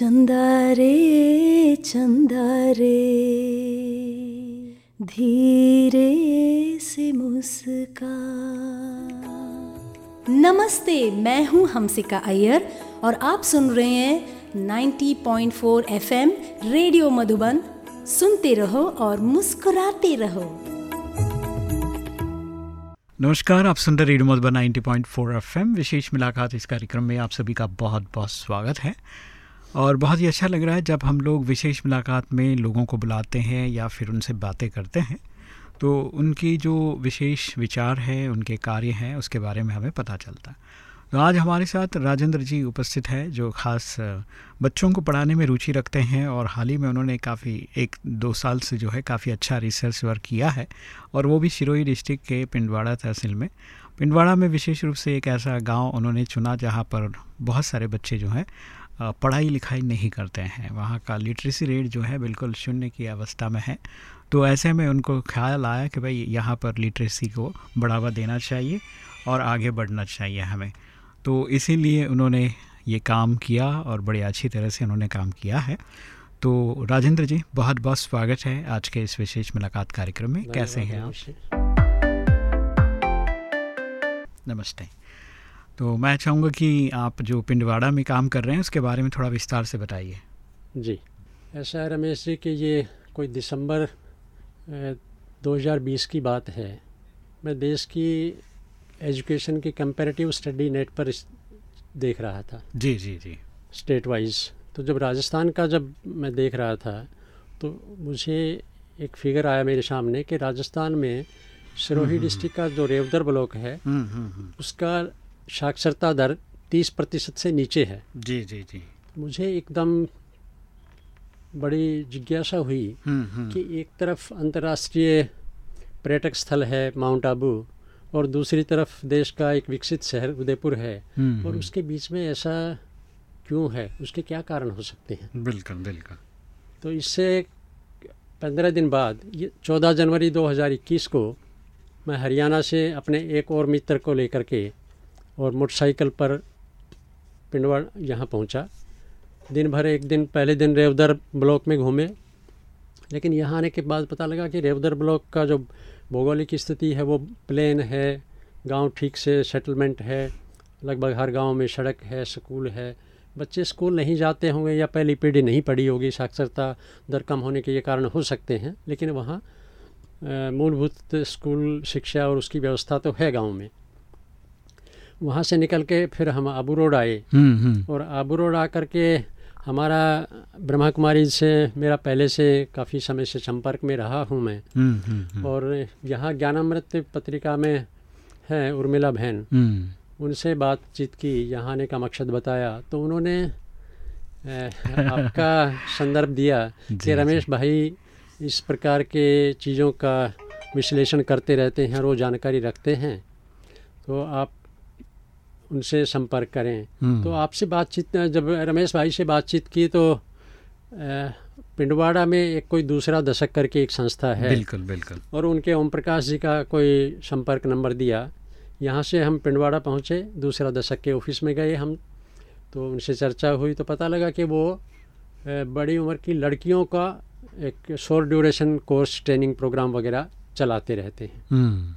चंदा रे चंदा रे धीरे से मुस्का। नमस्ते, मैं हूँ हमसिका अय्यर और आप सुन रहे हैं 90.4 एफएम रेडियो मधुबन। सुनते रहो और मुस्कुराते रहो। नमस्कार, आप सुन रहे रेडियो मधुबन 90.4 एफएम। विशेष मुलाकात इस कार्यक्रम में आप सभी का बहुत बहुत स्वागत है। और बहुत ही अच्छा लग रहा है जब हम लोग विशेष मुलाकात में लोगों को बुलाते हैं या फिर उनसे बातें करते हैं तो उनकी जो विशेष विचार है, उनके कार्य हैं, उसके बारे में हमें पता चलता है। तो आज हमारे साथ राजेंद्र जी उपस्थित हैं, जो ख़ास बच्चों को पढ़ाने में रुचि रखते हैं और हाल ही में उन्होंने काफ़ी, एक दो साल से जो है काफ़ी अच्छा रिसर्च वर्क किया है और वो भी सिरोही डिस्ट्रिक्ट के पिंडवाड़ा तहसील में। पिंडवाड़ा में विशेष रूप से एक ऐसा गाँव उन्होंने चुना जहाँ पर बहुत सारे बच्चे जो हैं पढ़ाई लिखाई नहीं करते हैं। वहाँ का लिटरेसी रेट जो है बिल्कुल शून्य की अवस्था में है। तो ऐसे में उनको ख्याल आया कि भाई यहाँ पर लिटरेसी को बढ़ावा देना चाहिए और आगे बढ़ना चाहिए हमें। तो इसीलिए उन्होंने ये काम किया और बड़ी अच्छी तरह से उन्होंने काम किया है। तो राजेंद्र जी बहुत बहुत स्वागत है आज के इस विशेष मुलाकात कार्यक्रम में। कैसे हैं आप? नमस्ते। तो मैं चाहूँगा कि आप जो पिंडवाड़ा में काम कर रहे हैं उसके बारे में थोड़ा विस्तार से बताइए। जी। ऐसा है रमेश जी कि ये कोई दिसंबर 2020 की बात है। मैं देश की एजुकेशन की कंपैरेटिव स्टडी नेट पर देख रहा था। जी जी जी। State wise. तो जब राजस्थान का जब मैं देख रहा था तो मुझे एक फिगर आया मेरे सामने कि राजस्थान में सिरोही डिस्ट्रिक्ट हम्म, हम्म, का जो रेवदर ब्लॉक है हम्म, उसका साक्षरता दर तीस प्रतिशत से नीचे है। जी जी जी। मुझे एकदम बड़ी जिज्ञासा हुई हम्म, हम्म। कि एक तरफ़ अंतर्राष्ट्रीय पर्यटक स्थल है माउंट आबू और दूसरी तरफ़ देश का एक विकसित शहर उदयपुर है। हम्म, और उसके बीच में ऐसा क्यों है? उसके क्या कारण हो सकते हैं? बिल्कुल बिल्कुल। तो इससे पंद्रह दिन बाद ये चौदह जनवरी 2021 को मैं हरियाणा से अपने एक और मित्र को लेकर के और मोटरसाइकिल पर पिंडवा यहाँ पहुँचा। दिन भर एक दिन पहले दिन रेवदर ब्लॉक में घूमे, लेकिन यहाँ आने के बाद पता लगा कि रेवदर ब्लॉक का जो भौगोलिक स्थिति है, वो प्लेन है, गाँव ठीक से सेटलमेंट है, लगभग हर गाँव में सड़क है, स्कूल है। बच्चे स्कूल नहीं जाते होंगे या पहली पीढ़ी नहीं पढ़ी होगी, साक्षरता दर कम होने के ये कारण हो सकते हैं, लेकिन वहाँ मूलभूत स्कूल, शिक्षा और उसकी व्यवस्था तो है गाँव में। वहाँ से निकल के फिर हम आबू रोड आए। हम्म, हम्म। और आबू रोड आकर के हमारा ब्रह्मा कुमारी से मेरा पहले से काफ़ी समय से संपर्क में रहा हूँ मैं। हम्म, और यहाँ ज्ञानामृत पत्रिका में है उर्मिला बहन। उनसे बातचीत की यहाँ आने का मकसद बताया। तो उन्होंने आपका संदर्भ दिया कि रमेश भाई इस प्रकार के चीज़ों का विश्लेषण करते रहते हैं और वो जानकारी रखते हैं। तो आप उनसे संपर्क करें। हम्म। तो आपसे बातचीत जब रमेश भाई से बातचीत की तो पिंडवाड़ा में एक कोई दूसरा दशक करके एक संस्था है। बिल्कुल बिल्कुल। और उनके ओम प्रकाश जी का कोई संपर्क नंबर दिया यहाँ से हम पिंडवाड़ा पहुँचे दूसरा दशक के ऑफ़िस में गए हम। तो उनसे चर्चा हुई तो पता लगा कि वो बड़ी उम्र की लड़कियों का एक शोर ड्यूरेशन कोर्स ट्रेनिंग प्रोग्राम वगैरह चलाते रहते हैं। हम्म।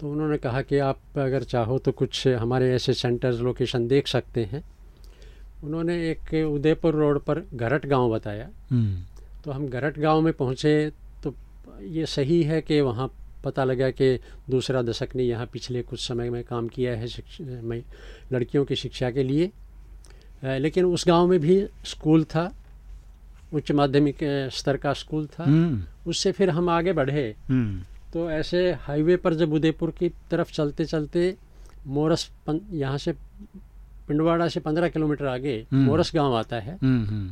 तो उन्होंने कहा कि आप अगर चाहो तो कुछ हमारे ऐसे सेंटर्स लोकेशन देख सकते हैं उन्होंने एक उदयपुर रोड पर घरट गाँव बताया हम्म। तो हम घरट गाँव में पहुँचे तो ये सही है कि वहाँ पता लगा कि दूसरा दशक ने यहाँ पिछले कुछ समय में काम किया है में लड़कियों की शिक्षा के लिए लेकिन उस गाँव में भी स्कूल था उच्च माध्यमिक स्तर का स्कूल था हम्म। उससे फिर हम आगे बढ़े हम्म। तो ऐसे हाईवे पर जब उदयपुर की तरफ़ चलते चलते मोरस यहाँ से पिंडवाड़ा से पंद्रह किलोमीटर आगे हम्म। मोरस गाँव आता है। हम्म,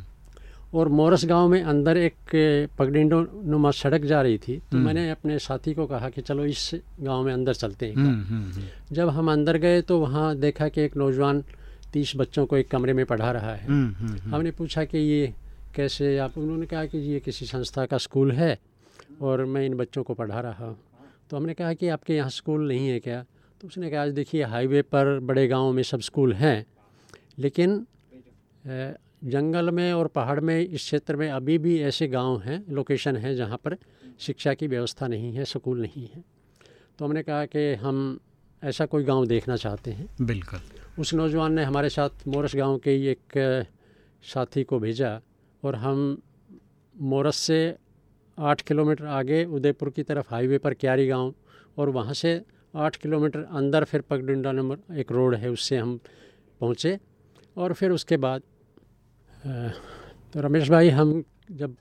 और मोरस गाँव में अंदर एक पगडिंडो नुमा सड़क जा रही थी तो मैंने अपने साथी को कहा कि चलो इस गाँव में अंदर चलते हैं। जब हम अंदर गए तो वहाँ देखा कि एक नौजवान तीस बच्चों को एक कमरे में पढ़ा रहा है। हमने पूछा कि ये कैसे आप उन्होंने कहा कि ये किसी संस्था का स्कूल है। और मैं इन बच्चों को पढ़ा रहा हूँ। तो हमने कहा कि आपके यहाँ स्कूल नहीं है क्या? तो उसने कहा आज देखिए हाईवे पर बड़े गाँव में सब स्कूल हैं लेकिन जंगल में और पहाड़ में इस क्षेत्र में अभी भी ऐसे गाँव हैं लोकेशन हैं जहाँ पर शिक्षा की व्यवस्था नहीं है स्कूल नहीं है। तो हमने कहा कि हम ऐसा कोई गाँव देखना चाहते हैं। बिल्कुल। उस नौजवान ने हमारे साथ मोरस गाँव के एक साथी को भेजा और हम मोरस से आठ किलोमीटर आगे उदयपुर की तरफ़ हाईवे पर क्यारी गाँव और वहाँ से आठ किलोमीटर अंदर फिर पगडंडा नंबर एक रोड है, उससे हम पहुँचे और फिर उसके बाद तो रमेश भाई हम जब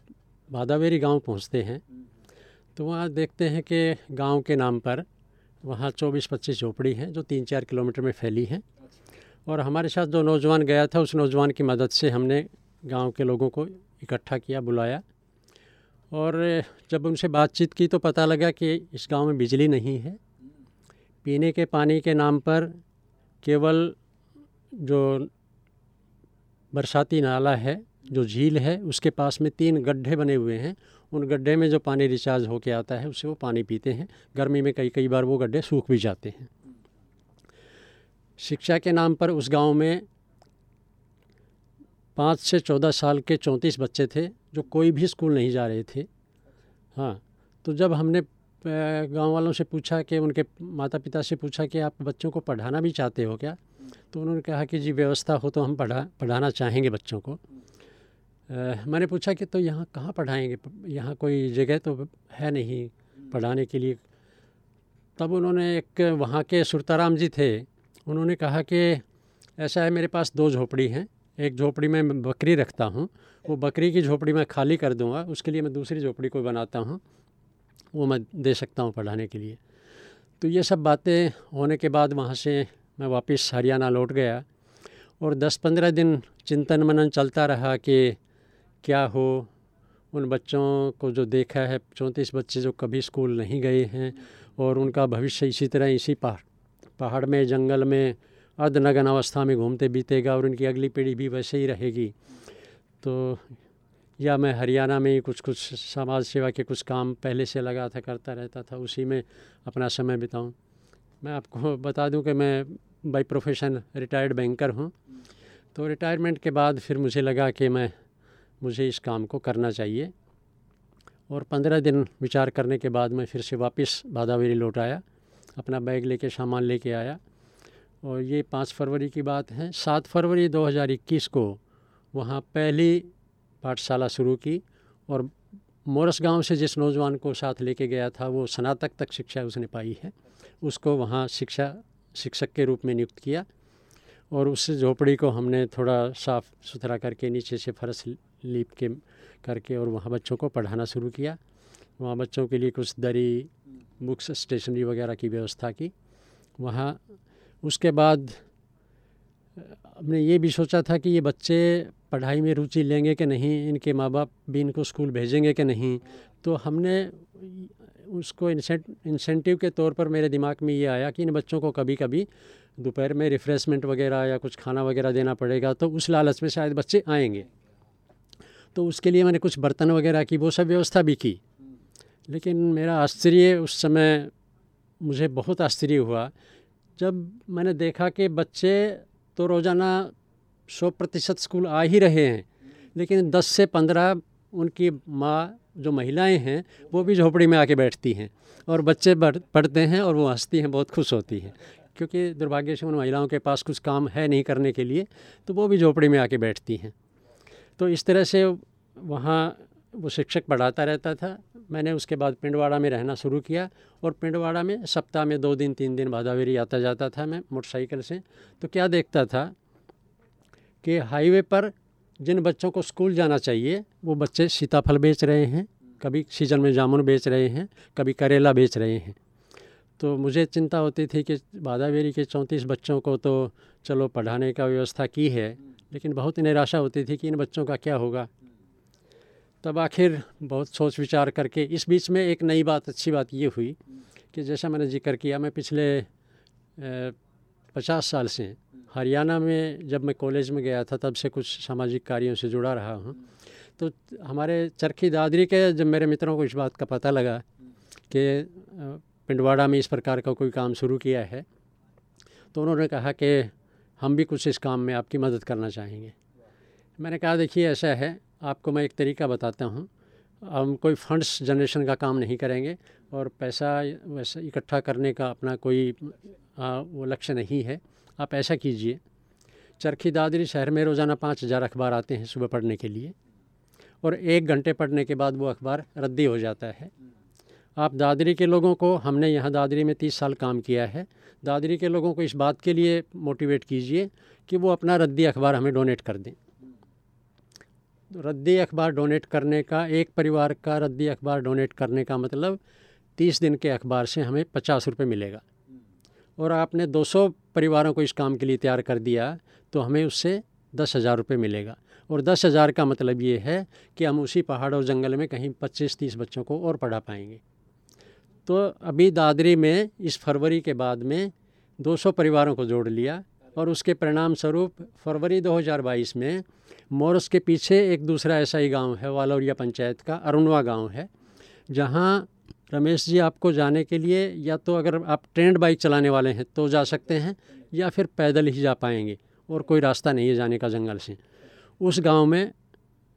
बादावेरी गाँव पहुँचते हैं तो वहाँ देखते हैं कि गाँव के नाम पर वहाँ चौबीस पच्चीस झोपड़ी हैं जो तीन चार किलोमीटर में फैली हैं और हमारे साथ जो नौजवान गया था, उस नौजवान की मदद से हमने गाँव के लोगों को इकट्ठा किया, बुलाया और जब उनसे बातचीत की तो पता लगा कि इस गाँव में बिजली नहीं है। पीने के पानी के नाम पर केवल जो बरसाती नाला है, जो झील है, उसके पास में तीन गड्ढे बने हुए हैं। उन गड्ढे में जो पानी रिचार्ज होके आता है, उससे वो पानी पीते हैं। गर्मी में कई कई बार वो गड्ढे सूख भी जाते हैं। शिक्षा के नाम पर उस गाँव में पाँच से चौदह साल के चौंतीस बच्चे थे। जो कोई भी स्कूल नहीं जा रहे थे। हाँ तो जब हमने गाँव वालों से पूछा कि उनके माता पिता से पूछा कि आप बच्चों को पढ़ाना भी चाहते हो क्या? तो उन्होंने कहा कि जी व्यवस्था हो तो हम पढ़ा पढ़ाना चाहेंगे बच्चों को। आ, मैंने पूछा कि तो यहाँ कहाँ पढ़ाएँगे? यहाँ कोई जगह तो है नहीं पढ़ाने के लिए। तब उन्होंने एक वहाँ के सुरताराम जी थे। उन्होंने कहा कि ऐसा है मेरे पास दो झोपड़ी हैं। एक झोपड़ी में बकरी रखता हूँ। वो बकरी की झोपड़ी मैं खाली कर दूँगा, उसके लिए मैं दूसरी झोपड़ी कोई बनाता हूँ, वो मैं दे सकता हूँ पढ़ाने के लिए। तो ये सब बातें होने के बाद वहाँ से मैं वापस हरियाणा लौट गया और 10-15 दिन चिंतन मनन चलता रहा कि क्या हो, उन बच्चों को जो देखा है, चौंतीस बच्चे जो कभी स्कूल नहीं गए हैं और उनका भविष्य इसी तरह इसी पहाड़ पहाड़ में, जंगल में अर्धनगन अवस्था में घूमते बीतेगा और उनकी अगली पीढ़ी भी वैसे ही रहेगी। तो या मैं हरियाणा में ही कुछ कुछ समाज सेवा के कुछ काम पहले से लगा था करता रहता था, उसी में अपना समय बिताऊं। मैं आपको बता दूँ कि मैं बाई प्रोफेशन रिटायर्ड बैंकर हूँ। तो रिटायरमेंट के बाद फिर मुझे लगा कि मैं, मुझे इस काम को करना चाहिए। और पंद्रह दिन विचार करने के बाद मैं फिर से वापस बादावेरी लौट आया। अपना बैग लेके, सामान लेके आया। और ये पाँच फरवरी की बात है। सात फरवरी 2021 को वहाँ पहली पाठशाला शुरू की और मोरस गाँव से जिस नौजवान को साथ लेके गया था, वो स्नातक तक शिक्षा उसने पाई है। उसको वहाँ शिक्षा, शिक्षक के रूप में नियुक्त किया और उस झोपड़ी को हमने थोड़ा साफ़ सुथरा करके, नीचे से फर्श लीप के करके और वहाँ बच्चों को पढ़ाना शुरू किया। वहाँ बच्चों के लिए कुछ दरी, बुक्स, स्टेशनरी वगैरह की व्यवस्था की। वहाँ उसके बाद हमने ये भी सोचा था कि ये बच्चे पढ़ाई में रुचि लेंगे कि नहीं, इनके माँ बाप भी इनको स्कूल भेजेंगे कि नहीं। तो हमने उसको इंसेंटिव के तौर पर मेरे दिमाग में ये आया कि इन बच्चों को कभी कभी दोपहर में रिफ़्रेशमेंट वगैरह या कुछ खाना वगैरह देना पड़ेगा तो उस लालच में शायद बच्चे आएँगे। तो उसके लिए मैंने कुछ बर्तन वगैरह की, वो सब व्यवस्था भी की। लेकिन मेरा आश्चर्य उस समय, मुझे बहुत आश्चर्य हुआ जब मैंने देखा कि बच्चे तो रोज़ाना सौ प्रतिशत स्कूल आ ही रहे हैं, लेकिन दस से पंद्रह उनकी माँ जो महिलाएँ हैं, वो भी झोपड़ी में आके बैठती हैं और बच्चे पढ़ते हैं और वो हंसती हैं, बहुत खुश होती हैं। क्योंकि दुर्भाग्य से उन महिलाओं के पास कुछ काम है नहीं करने के लिए तो वो भी झोपड़ी में आके बैठती हैं। तो इस तरह से वहाँ वो शिक्षक पढ़ाता रहता था मैंने उसके बाद पिंडवाड़ा में रहना शुरू किया और पिंडवाड़ा में सप्ताह में दो दिन, तीन दिन भादावेरी आता जाता था मैं मोटरसाइकिल से। तो क्या देखता था कि हाईवे पर जिन बच्चों को स्कूल जाना चाहिए, वो बच्चे सीताफल बेच रहे हैं, कभी सीज़न में जामुन बेच रहे हैं, कभी करेला बेच रहे हैं। तो मुझे चिंता होती थी कि बादावेरी के चौंतीस बच्चों को तो चलो पढ़ाने का व्यवस्था की है, लेकिन बहुत निराशा होती थी कि इन बच्चों का क्या होगा। तब आखिर बहुत सोच विचार करके इस बीच में एक नई बात, अच्छी बात ये हुई कि जैसा मैंने ज़िक्र किया, मैं पिछले पचास साल से हरियाणा में जब मैं कॉलेज में गया था, तब से कुछ सामाजिक कार्यों से जुड़ा रहा हूँ। तो हमारे चरखी दादरी के जब मेरे मित्रों को इस बात का पता लगा कि पिंडवाड़ा में इस प्रकार का कोई काम शुरू किया है तो उन्होंने कहा कि हम भी कुछ इस काम में आपकी मदद करना चाहेंगे। मैंने कहा, देखिए, ऐसा है आपको मैं एक तरीका बताता हूँ। हम कोई फंड्स जनरेशन का काम नहीं करेंगे और पैसा वैसे इकट्ठा करने का अपना कोई आ, वो लक्ष्य नहीं है। आप ऐसा कीजिए चरखी दादरी शहर में रोज़ाना पाँच हज़ार अखबार आते हैं सुबह पढ़ने के लिए और एक घंटे पढ़ने के बाद वो अखबार रद्दी हो जाता है। आप दादरी के लोगों को हमने यहाँ दादरी में तीस साल काम किया है दादरी के लोगों को इस बात के लिए मोटिवेट कीजिए कि वो अपना रद्दी अखबार हमें डोनेट कर दें। रद्दी अखबार डोनेट करने का, एक परिवार का रद्दी अखबार डोनेट करने का मतलब तीस दिन के अखबार से हमें पचास रुपये मिलेगा। और आपने 200 परिवारों को इस काम के लिए तैयार कर दिया तो हमें उससे दस हज़ार रुपये मिलेगा। और दस हज़ार का मतलब ये है कि हम उसी पहाड़ और जंगल में कहीं पच्चीस तीस बच्चों को और पढ़ा पाएँगे। तो अभी दादरी में इस फरवरी के बाद में 200 परिवारों को जोड़ लिया और उसके परिणाम स्वरूप फरवरी 2022 में मोरस के पीछे एक दूसरा ऐसा ही गाँव है, वालौरिया पंचायत का, अरुणवा गाँव है, जहाँ रमेश जी आपको जाने के लिए या तो अगर आप ट्रेंड बाइक चलाने वाले हैं तो जा सकते हैं या फिर पैदल ही जा पाएँगे और कोई रास्ता नहीं है जाने का जंगल से। उस गाँव में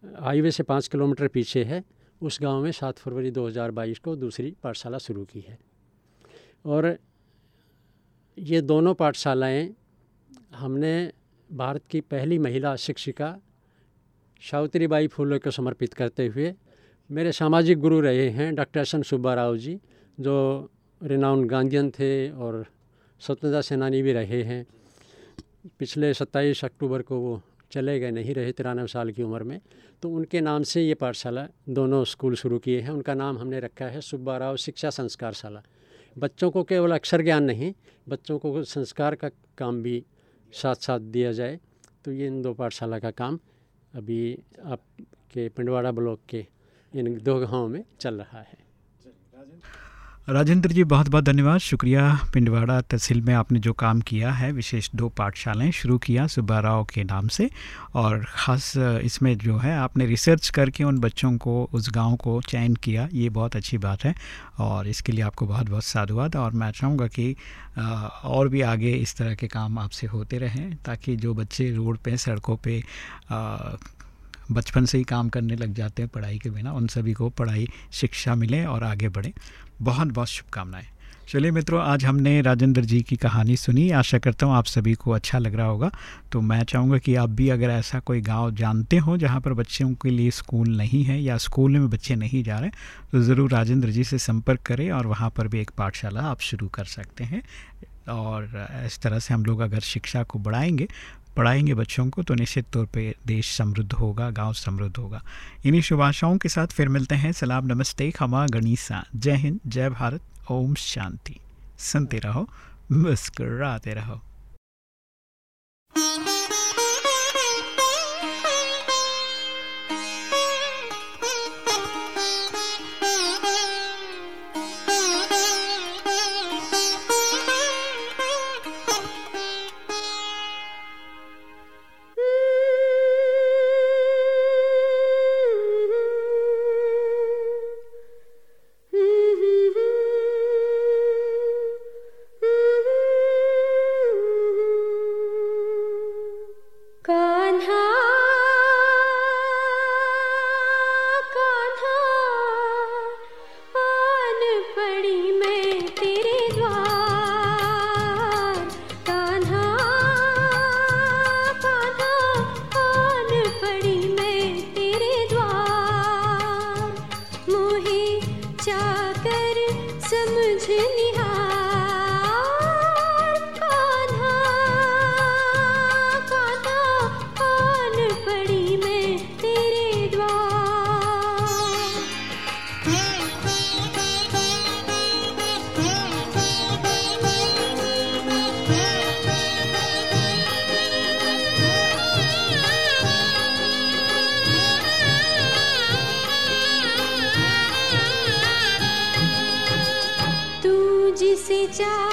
हाईवे से पाँच किलोमीटर पीछे है, उस गाँव में सात फरवरी 2022 को दूसरी पाठशाला शुरू की है। और ये दोनों पाठशालाएँ हमने भारत की पहली महिला शिक्षिका सावित्री बाई फूले को समर्पित करते हुए मेरे सामाजिक गुरु रहे हैं doctor S N Subba Rao ji, जो रिनाउन गांधीयन थे और स्वतंत्रता सेनानी भी रहे हैं। पिछले 27 अक्टूबर को वो चले गए, नहीं रहे तिरानवे साल की उम्र में। तो उनके नाम से ये पाठशाला दोनों स्कूल शुरू किए हैं। उनका नाम हमने रखा है सुब्बा राव शिक्षा संस्कार शाला। बच्चों को केवल अक्षर ज्ञान नहीं, बच्चों को संस्कार का काम भी साथ साथ दिया जाए। तो ये इन दो पाठशाला का काम अभी आपके पिंडवाड़ा ब्लॉक के इन दो गाँव में चल रहा है। राजेंद्र जी, बहुत बहुत धन्यवाद। शुक्रिया। पिंडवाड़ा तहसील में आपने जो काम किया है, विशेष दो पाठशालाएँ शुरू किया सुब्बा राव के नाम से और ख़ास इसमें जो है आपने रिसर्च करके उन बच्चों को, उस गाँव को चयन किया, ये बहुत अच्छी बात है और इसके लिए आपको बहुत बहुत साधुवाद और मैं चाहूँगा कि और भी आगे इस तरह के काम आपसे होते रहें ताकि जो बच्चे रोड पे, सड़कों पर बचपन से ही काम करने लग जाते हैं पढ़ाई के बिना, उन सभी को पढ़ाई, शिक्षा मिले और आगे बढ़े। बहुत बहुत शुभकामनाएँ। चलिए मित्रों, आज हमने राजेंद्र जी की कहानी सुनी। आशा करता हूँ आप सभी को अच्छा लग रहा होगा। तो मैं चाहूँगा कि आप भी अगर ऐसा कोई गाँव जानते हो जहाँ पर बच्चों के लिए स्कूल नहीं है या स्कूल में बच्चे नहीं जा रहे तो ज़रूर राजेंद्र जी से संपर्क करें और वहाँ पर भी एक पाठशाला आप शुरू कर सकते हैं। और इस तरह से हम लोग अगर शिक्षा को बढ़ाएँगे पढ़ाएँगे बच्चों को तो निश्चित तौर पे देश समृद्ध होगा, गाँव समृद्ध होगा। इन्हीं शुभ आशाओं के साथ फिर मिलते हैं। सलाम, नमस्ते, खमा, गणिसा। जय हिंद, जय भारत, ओम शांति। सुनते रहो, मुस्कराते रहो। देख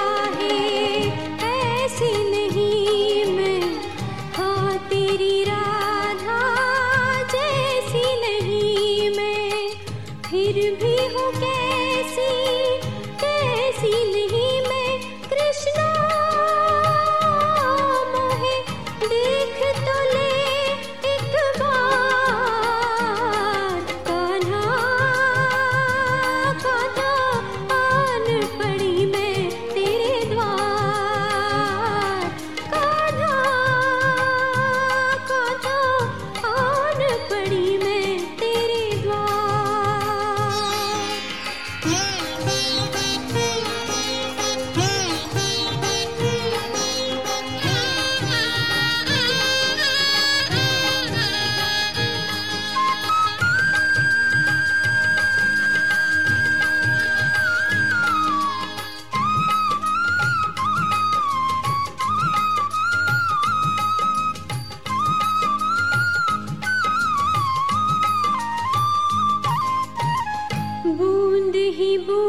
तो ही बू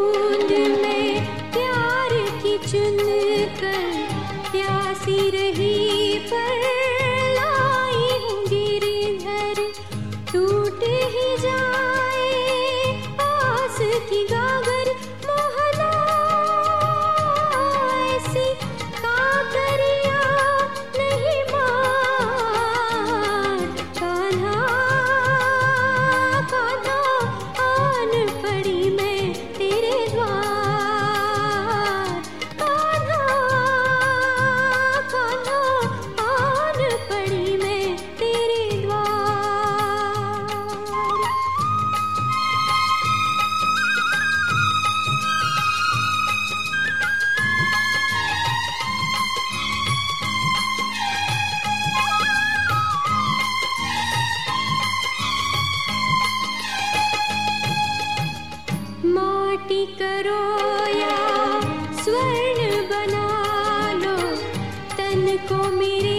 मुरली को हाँ